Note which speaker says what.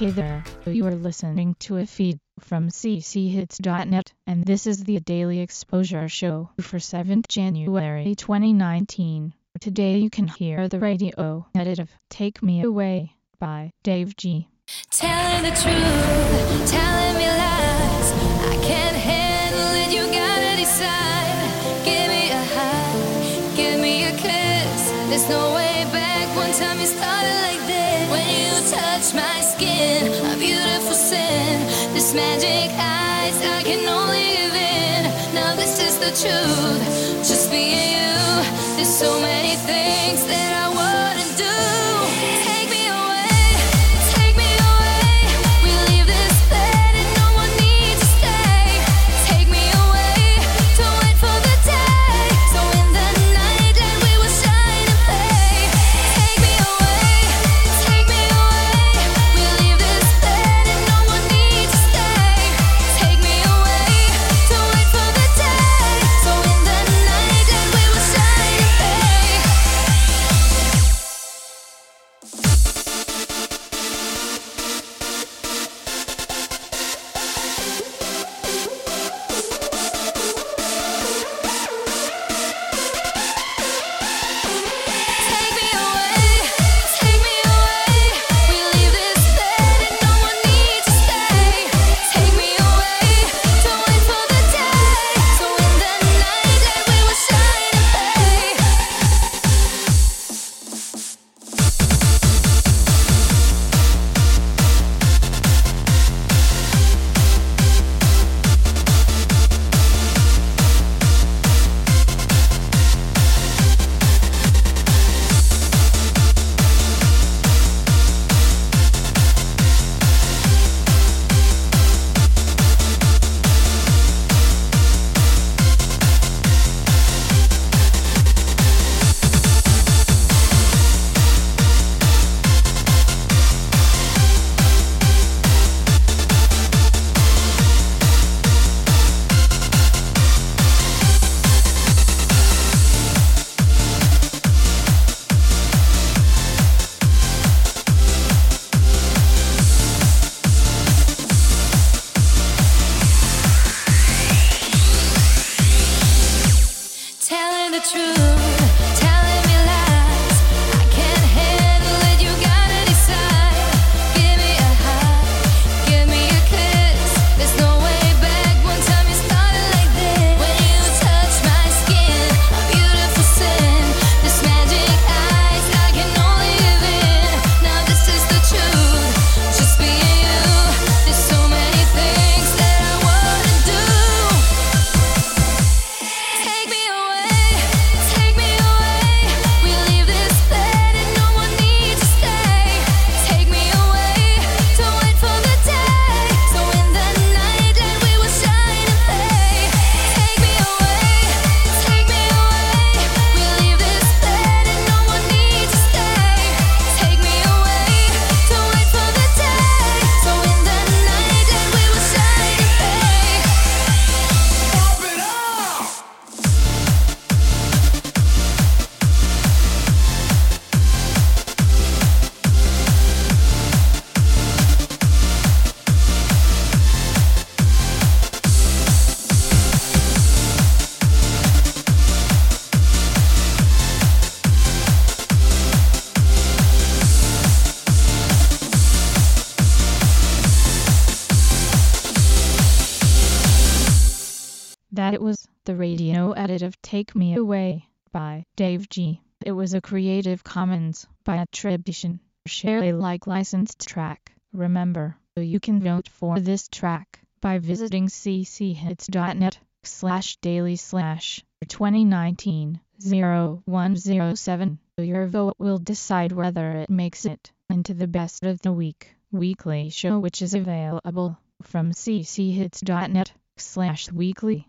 Speaker 1: Hey there, you are listening to a feed from cchits.net, and this is the Daily Exposure Show for 7th January 2019. Today you can hear the radio edit of Take Me Away by Dave G.
Speaker 2: Telling the truth, telling me lies. I can't handle it, you gotta. Give me There's no way back one time you started like this. When you touch my skin, a beautiful sin. This magic eyes, I can only give in. Now this is the truth, just and you. There's so many things truth, That
Speaker 1: was the radio edit of Take Me Away by Dave G. It was a Creative Commons by attribution, share Alike licensed track. Remember, you can vote for this track by visiting cchits.net slash daily slash 2019 0107. Your vote will decide whether it makes it into the best of the week weekly show which is available from cchits.net slash weekly.